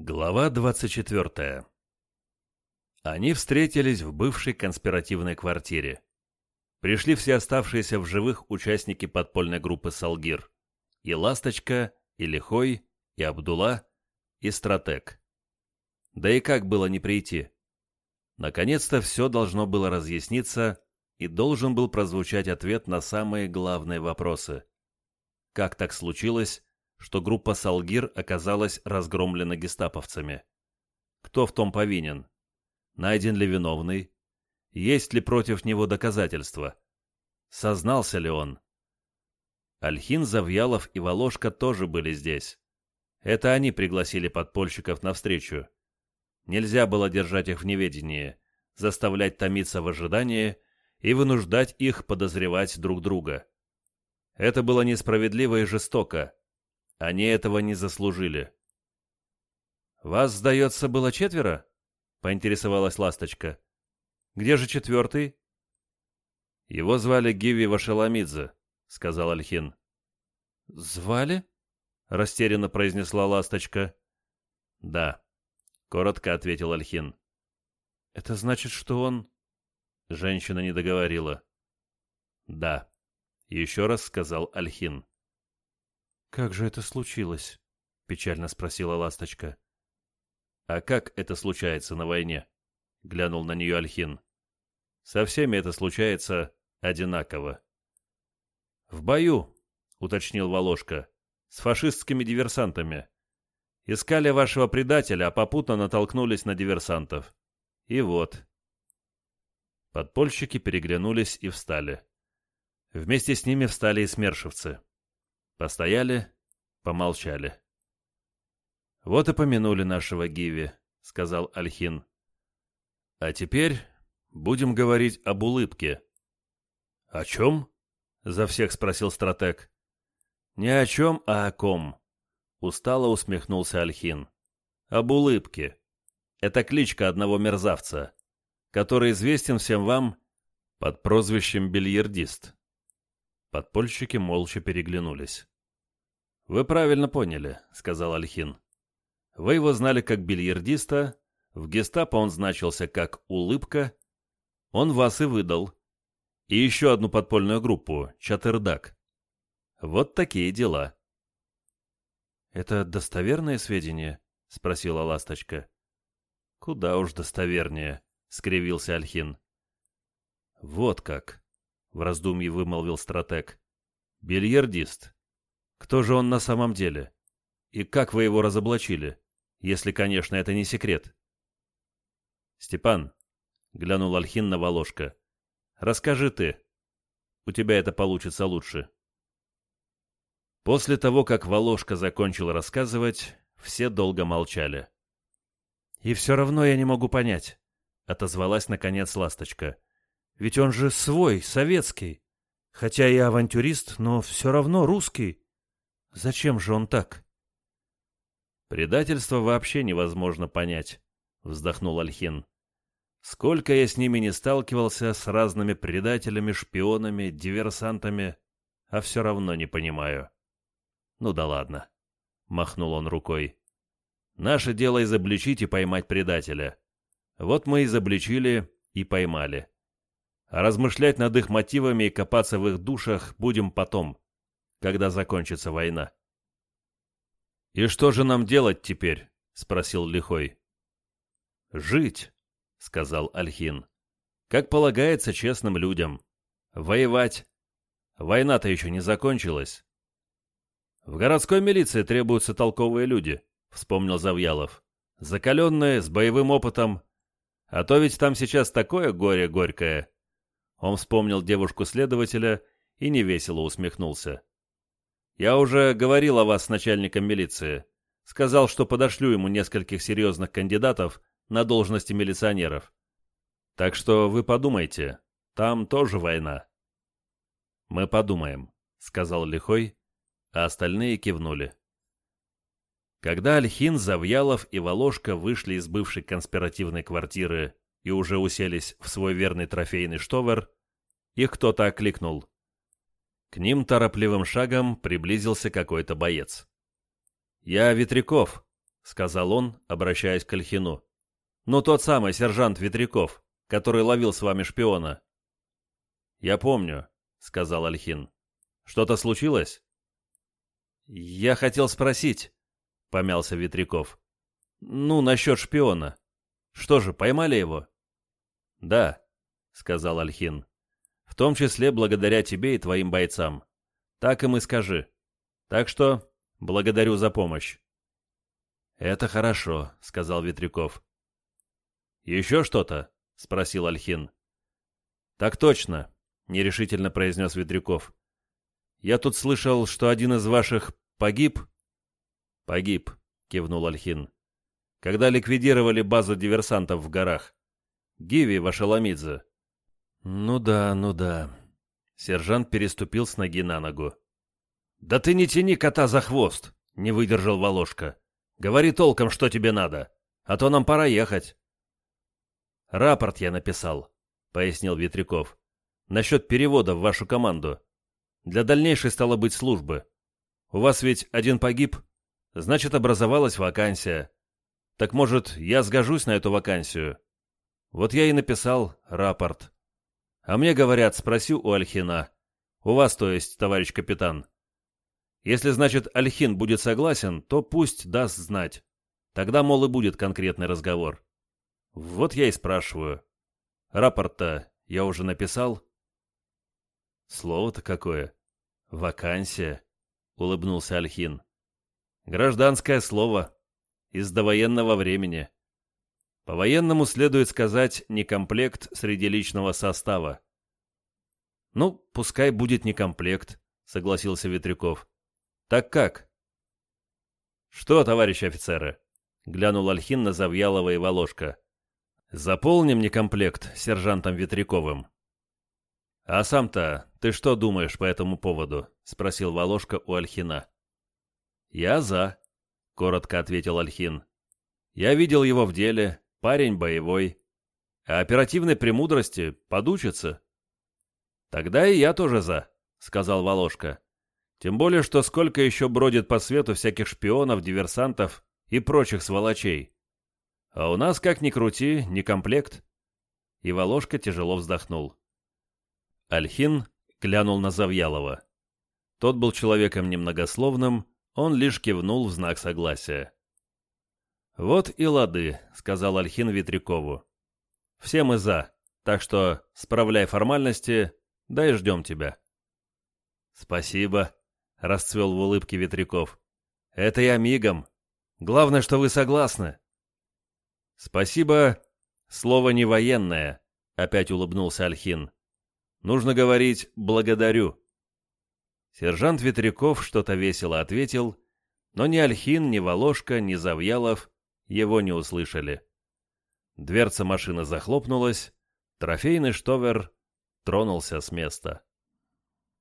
Глава 24. Они встретились в бывшей конспиративной квартире. Пришли все оставшиеся в живых участники подпольной группы «Салгир». И Ласточка, и Лихой, и Абдула, и Стратег. Да и как было не прийти? Наконец-то все должно было разъясниться, и должен был прозвучать ответ на самые главные вопросы. Как так случилось, что группа «Салгир» оказалась разгромлена гестаповцами. Кто в том повинен? Найден ли виновный? Есть ли против него доказательства? Сознался ли он? Альхин, Завьялов и Волошка тоже были здесь. Это они пригласили подпольщиков на встречу. Нельзя было держать их в неведении, заставлять томиться в ожидании и вынуждать их подозревать друг друга. Это было несправедливо и жестоко, они этого не заслужили. «Вас, сдается, было четверо?» — поинтересовалась Ласточка. «Где же четвертый?» «Его звали Гиви Вашеламидзе», — сказал Альхин. «Звали?» — растерянно произнесла Ласточка. «Да», — коротко ответил Альхин. «Это значит, что он...» Женщина не договорила. «Да», — еще раз сказал Альхин. «Как же это случилось?» — печально спросила Ласточка. «А как это случается на войне?» — глянул на нее Альхин. «Со всеми это случается одинаково». «В бою», — уточнил Волошка, — «с фашистскими диверсантами. Искали вашего предателя, а попутно натолкнулись на диверсантов. И вот». Подпольщики переглянулись и встали. Вместе с ними встали и смершевцы. Постояли, помолчали. «Вот и помянули нашего Гиви», — сказал Альхин. «А теперь будем говорить об улыбке». «О чем?» — за всех спросил стратег. «Не о чем, а о ком», — устало усмехнулся Альхин. «Об улыбке. Это кличка одного мерзавца, который известен всем вам под прозвищем Бильярдист». Подпольщики молча переглянулись. «Вы правильно поняли», — сказал Альхин. «Вы его знали как бильярдиста, в гестапо он значился как «Улыбка», он вас и выдал. И еще одну подпольную группу, Чатырдак. Вот такие дела». «Это достоверные сведения?» — спросила Ласточка. «Куда уж достовернее», — скривился Альхин. «Вот как», — в раздумье вымолвил стратег. «Бильярдист. Кто же он на самом деле? И как вы его разоблачили? Если, конечно, это не секрет. Степан, — глянул Альхин на Волошка, — расскажи ты. У тебя это получится лучше. После того, как Волошка закончил рассказывать, все долго молчали. «И все равно я не могу понять», — отозвалась наконец Ласточка. «Ведь он же свой, советский. Хотя и авантюрист, но все равно русский. Зачем же он так? Предательство вообще невозможно понять, вздохнул Альхин. Сколько я с ними не сталкивался, с разными предателями, шпионами, диверсантами, а все равно не понимаю. Ну да ладно, махнул он рукой. Наше дело изобличить и поймать предателя. Вот мы изобличили и поймали. А размышлять над их мотивами и копаться в их душах будем потом когда закончится война. «И что же нам делать теперь?» — спросил Лихой. «Жить», — сказал Альхин, — «как полагается честным людям. Воевать. Война-то еще не закончилась». «В городской милиции требуются толковые люди», — вспомнил Завьялов. «Закаленные, с боевым опытом. А то ведь там сейчас такое горе горькое». Он вспомнил девушку-следователя и невесело усмехнулся. Я уже говорил о вас с начальником милиции. Сказал, что подошлю ему нескольких серьезных кандидатов на должности милиционеров. Так что вы подумайте, там тоже война. Мы подумаем, сказал Лихой, а остальные кивнули. Когда Альхин, Завьялов и Волошка вышли из бывшей конспиративной квартиры и уже уселись в свой верный трофейный штовер, их кто-то окликнул. К ним торопливым шагом приблизился какой-то боец. «Я Ветряков», — сказал он, обращаясь к Альхину. «Ну, тот самый сержант Ветряков, который ловил с вами шпиона». «Я помню», — сказал Альхин. «Что-то случилось?» «Я хотел спросить», — помялся Ветряков. «Ну, насчет шпиона. Что же, поймали его?» «Да», — сказал Альхин. «В том числе благодаря тебе и твоим бойцам. Так им и скажи. Так что благодарю за помощь». «Это хорошо», — сказал Ветряков. «Еще что-то?» — спросил Альхин. «Так точно», — нерешительно произнес Ветряков. «Я тут слышал, что один из ваших погиб?» «Погиб», — кивнул Альхин. «Когда ликвидировали базу диверсантов в горах. Гиви Вашаламидзе». «Ну да, ну да». Сержант переступил с ноги на ногу. «Да ты не тяни кота за хвост!» — не выдержал Волошка. Говори толком, что тебе надо, а то нам пора ехать. Рапорт я написал, пояснил Ветряков. Насчет перевода в вашу команду. Для дальнейшей стало быть службы. У вас ведь один погиб, значит, образовалась вакансия. Так может, я сгожусь на эту вакансию? Вот я и написал рапорт. А мне говорят, спроси у Альхина. У вас, то есть, товарищ капитан. Если, значит, Альхин будет согласен, то пусть даст знать. Тогда, мол, и будет конкретный разговор. Вот я и спрашиваю. Рапорт-то я уже написал? Слово-то какое? Вакансия, улыбнулся Альхин. Гражданское слово. Из довоенного времени. По-военному следует сказать не комплект среди личного состава. Ну, пускай будет не комплект, согласился Ветряков. «Так как?» «Что, товарищи офицеры?» — глянул Альхин на Завьялова и Волошка. «Заполним некомплект сержантом Ветряковым». «А сам-то ты что думаешь по этому поводу?» — спросил Волошка у Альхина. «Я за», — коротко ответил Альхин. «Я видел его в деле, парень боевой. А оперативной премудрости подучится». «Тогда и я тоже за», — сказал Волошка. Тем более, что сколько еще бродит по свету всяких шпионов, диверсантов и прочих сволочей. А у нас, как ни крути, не комплект. И Волошка тяжело вздохнул. Альхин глянул на Завьялова. Тот был человеком немногословным, он лишь кивнул в знак согласия. «Вот и лады», — сказал Альхин Ветрякову. «Все мы за, так что справляй формальности, да и ждем тебя». «Спасибо», — расцвел в улыбке Ветряков. «Это я мигом. Главное, что вы согласны». «Спасибо. Слово не военное», — опять улыбнулся Альхин. «Нужно говорить «благодарю». Сержант Ветряков что-то весело ответил, но ни Альхин, ни Волошка, ни Завьялов его не услышали. Дверца машины захлопнулась, трофейный штовер тронулся с места.